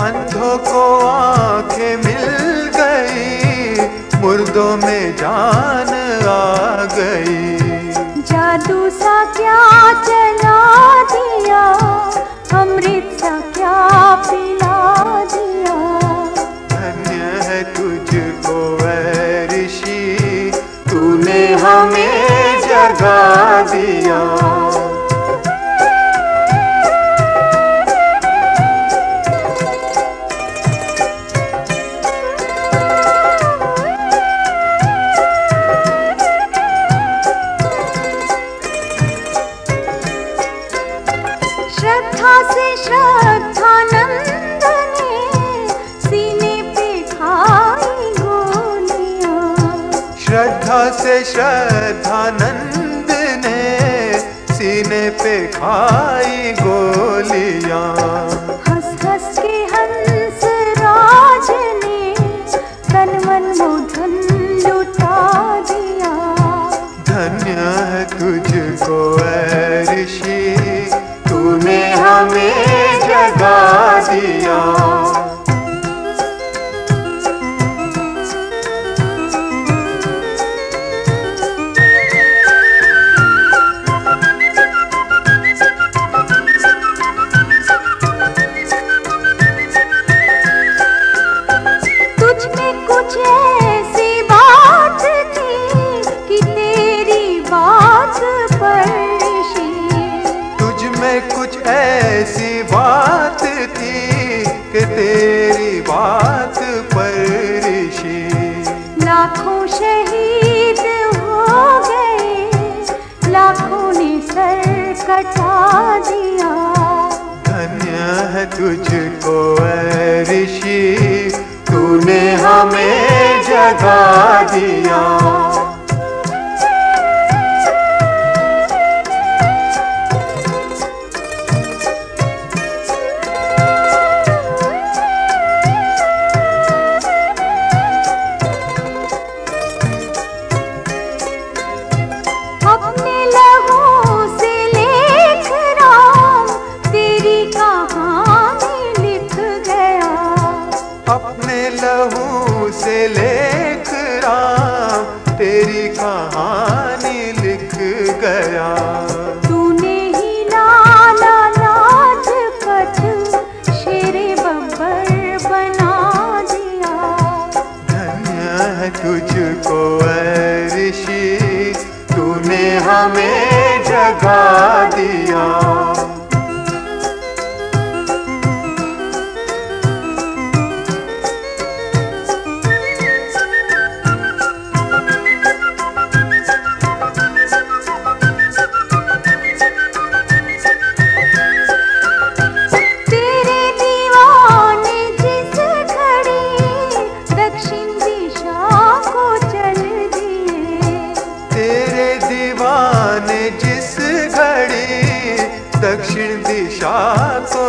अंधों को आँखें मिल गई मुर्दों में जान आ गई। जादू सा क्या चला दिया अमृत सा क्या पिला दिया। धन्य है तुझको ऋषि तूने हमें जगा दिया। श्रद्धानंद ने सीने पे खाई गोलियाँ। पर ऋषि लाखों शहीद हो गए लाखों ने सर कटा दिया। धन्य है तुझको ऋषि। से लेख राम तेरी कहानी लिख गया। तूने ही लाला लाजपत शेरे बब्बर बना दिया। धन्य है तुझको ऐ ऋषि तूने हमें जगा दिया। दक्षिण दिशा को